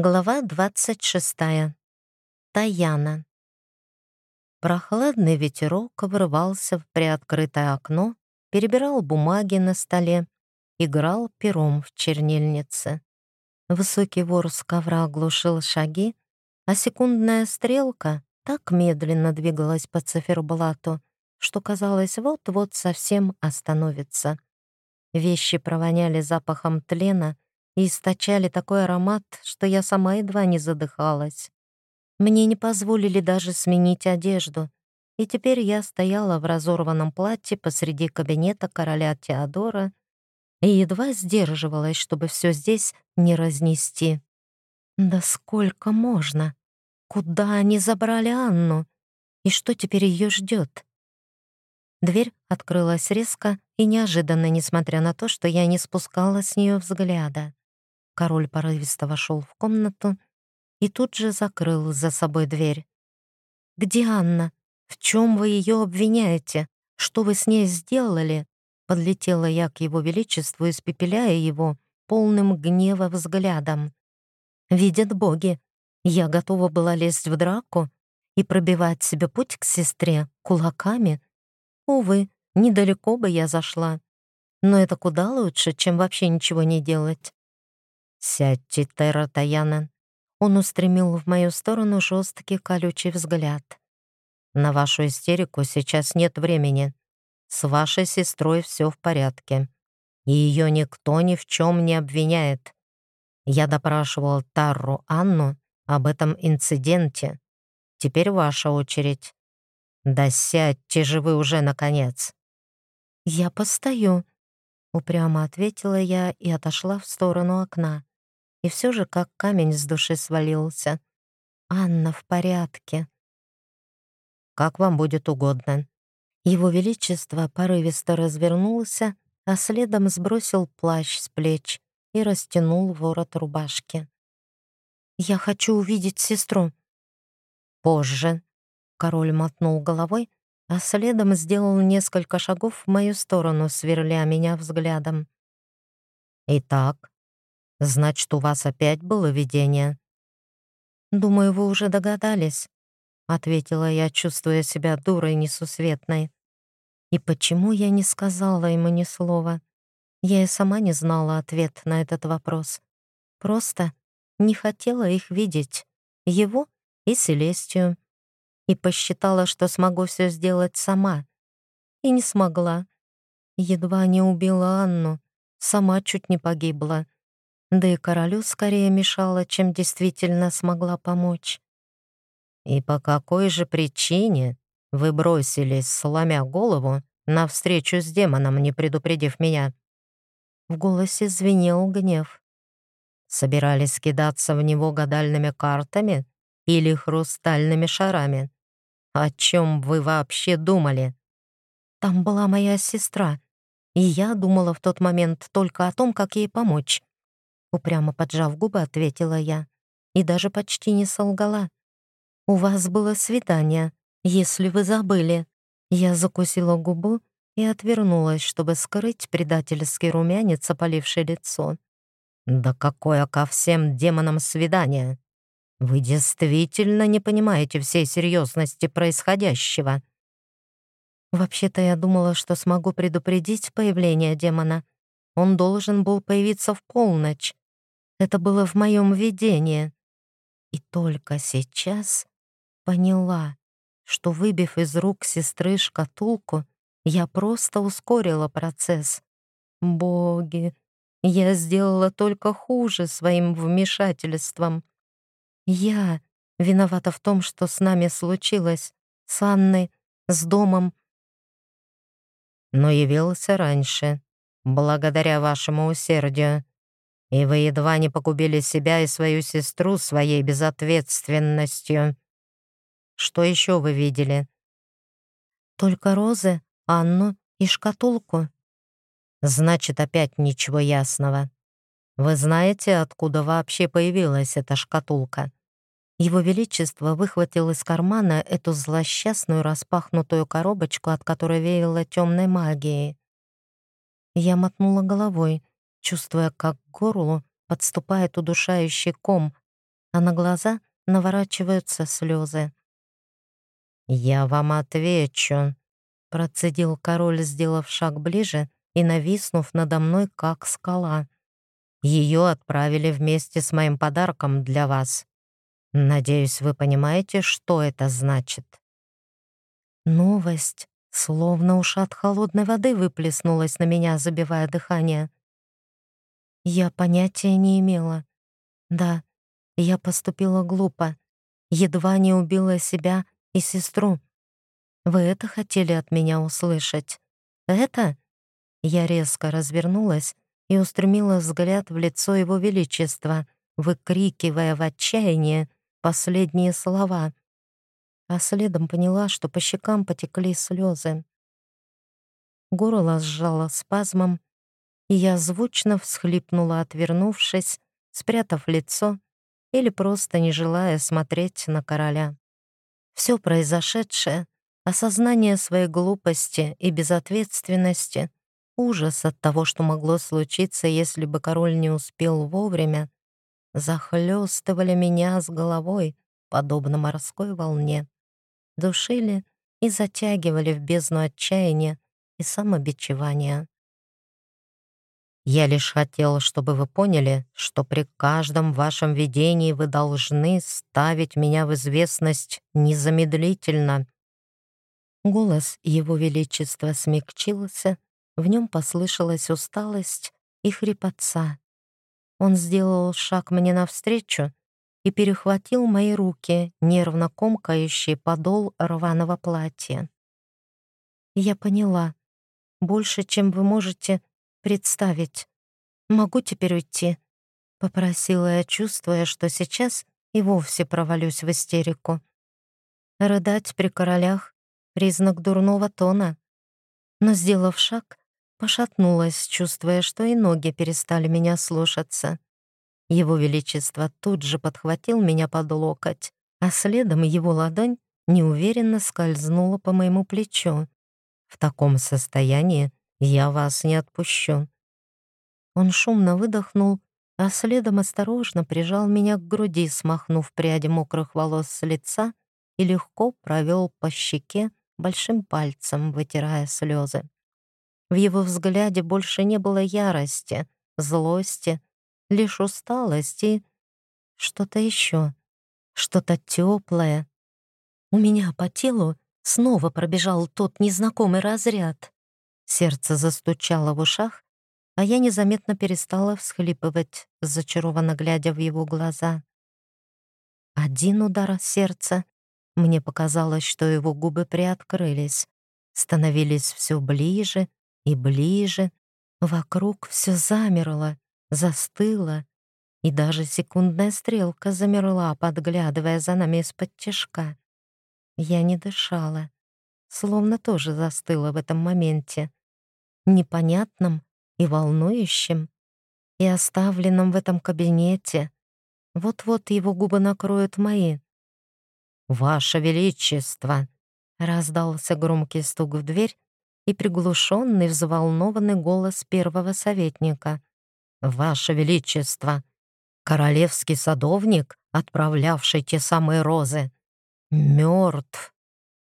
Глава 26. Таяна. Прохладный ветерок врывался в приоткрытое окно, перебирал бумаги на столе, играл пером в чернильнице. Высокий ворс ковра оглушил шаги, а секундная стрелка так медленно двигалась по циферблату, что казалось, вот-вот совсем остановится. Вещи провоняли запахом тлена — и источали такой аромат, что я сама едва не задыхалась. Мне не позволили даже сменить одежду, и теперь я стояла в разорванном платье посреди кабинета короля Теодора и едва сдерживалась, чтобы все здесь не разнести. Да сколько можно? Куда они забрали Анну? И что теперь ее ждет? Дверь открылась резко и неожиданно, несмотря на то, что я не спускала с нее взгляда. Король порывисто вошел в комнату и тут же закрыл за собой дверь. «Где Анна? В чем вы ее обвиняете? Что вы с ней сделали?» Подлетела я к его величеству, испепеляя его полным гнева взглядом. «Видят боги, я готова была лезть в драку и пробивать себе путь к сестре кулаками. Увы, недалеко бы я зашла. Но это куда лучше, чем вообще ничего не делать. «Сядьте, Терра Таянен». Он устремил в мою сторону жесткий колючий взгляд. «На вашу истерику сейчас нет времени. С вашей сестрой все в порядке. И ее никто ни в чем не обвиняет. Я допрашивал Тарру Анну об этом инциденте. Теперь ваша очередь. Да сядьте же вы уже, наконец!» «Я постою», — упрямо ответила я и отошла в сторону окна и все же как камень с души свалился. «Анна в порядке». «Как вам будет угодно». Его Величество порывисто развернулся, а следом сбросил плащ с плеч и растянул ворот рубашки. «Я хочу увидеть сестру». «Позже», — король мотнул головой, а следом сделал несколько шагов в мою сторону, сверля меня взглядом. «Итак, Значит, у вас опять было видение?» «Думаю, вы уже догадались», — ответила я, чувствуя себя дурой несусветной. «И почему я не сказала ему ни слова? Я и сама не знала ответ на этот вопрос. Просто не хотела их видеть, его и Селестию, и посчитала, что смогу все сделать сама. И не смогла. Едва не убила Анну, сама чуть не погибла да и королю скорее мешала, чем действительно смогла помочь. «И по какой же причине вы бросились, сломя голову, навстречу с демоном, не предупредив меня?» В голосе звенел гнев. «Собирались кидаться в него гадальными картами или хрустальными шарами? О чем вы вообще думали?» «Там была моя сестра, и я думала в тот момент только о том, как ей помочь. Упрямо поджав губы, ответила я. И даже почти не солгала. «У вас было свидание, если вы забыли». Я закусила губу и отвернулась, чтобы скрыть предательский румянец, опаливший лицо. «Да какое ко всем демонам свидание! Вы действительно не понимаете всей серьезности происходящего!» Вообще-то я думала, что смогу предупредить появление демона. Он должен был появиться в полночь, это было в моем видении. И только сейчас поняла, что, выбив из рук сестры шкатулку, я просто ускорила процесс. Боги, я сделала только хуже своим вмешательством. Я виновата в том, что с нами случилось, с Анной, с домом. Но явился раньше, благодаря вашему усердию. И вы едва не погубили себя и свою сестру своей безответственностью. Что еще вы видели? Только розы, Анну и шкатулку. Значит, опять ничего ясного. Вы знаете, откуда вообще появилась эта шкатулка? Его Величество выхватил из кармана эту злосчастную распахнутую коробочку, от которой веяло темной магией. Я мотнула головой, чувствуя, как к горлу подступает удушающий ком, а на глаза наворачиваются слезы. «Я вам отвечу», — процедил король, сделав шаг ближе и нависнув надо мной, как скала. «Ее отправили вместе с моим подарком для вас. Надеюсь, вы понимаете, что это значит?» Новость, словно ушат холодной воды, выплеснулась на меня, забивая дыхание. Я понятия не имела. Да, я поступила глупо, едва не убила себя и сестру. Вы это хотели от меня услышать? Это? Я резко развернулась и устремила взгляд в лицо Его Величества, выкрикивая в отчаянии последние слова. А следом поняла, что по щекам потекли слезы. Горло сжало спазмом, и я звучно всхлипнула, отвернувшись, спрятав лицо или просто не желая смотреть на короля. Все произошедшее, осознание своей глупости и безответственности, ужас от того, что могло случиться, если бы король не успел вовремя, захлестывали меня с головой, подобно морской волне, душили и затягивали в бездну отчаяния и самобичевания. Я лишь хотел, чтобы вы поняли, что при каждом вашем видении вы должны ставить меня в известность незамедлительно». Голос Его Величества смягчился, в нем послышалась усталость и хрипотца. Он сделал шаг мне навстречу и перехватил мои руки, нервно комкающие подол рваного платья. Я поняла, больше, чем вы можете представить. Могу теперь уйти?» — попросила я, чувствуя, что сейчас и вовсе провалюсь в истерику. Рыдать при королях — признак дурного тона. Но, сделав шаг, пошатнулась, чувствуя, что и ноги перестали меня слушаться. Его Величество тут же подхватил меня под локоть, а следом его ладонь неуверенно скользнула по моему плечу. В таком состоянии я вас не отпущу». Он шумно выдохнул, а следом осторожно прижал меня к груди, смахнув пряди мокрых волос с лица и легко провел по щеке большим пальцем, вытирая слезы. В его взгляде больше не было ярости, злости, лишь усталости и что-то еще, что-то теплое. У меня по телу снова пробежал тот незнакомый разряд. Сердце застучало в ушах, а я незаметно перестала всхлипывать, зачарованно глядя в его глаза. Один удар сердца. Мне показалось, что его губы приоткрылись, становились все ближе и ближе. Вокруг все замерло, застыло, и даже секундная стрелка замерла, подглядывая за нами из-под тяжка. Я не дышала, словно тоже застыла в этом моменте непонятным и волнующим, и оставленным в этом кабинете. Вот-вот его губы накроют мои. «Ваше Величество!» — раздался громкий стук в дверь и приглушенный, взволнованный голос первого советника. «Ваше Величество! Королевский садовник, отправлявший те самые розы, мертв!»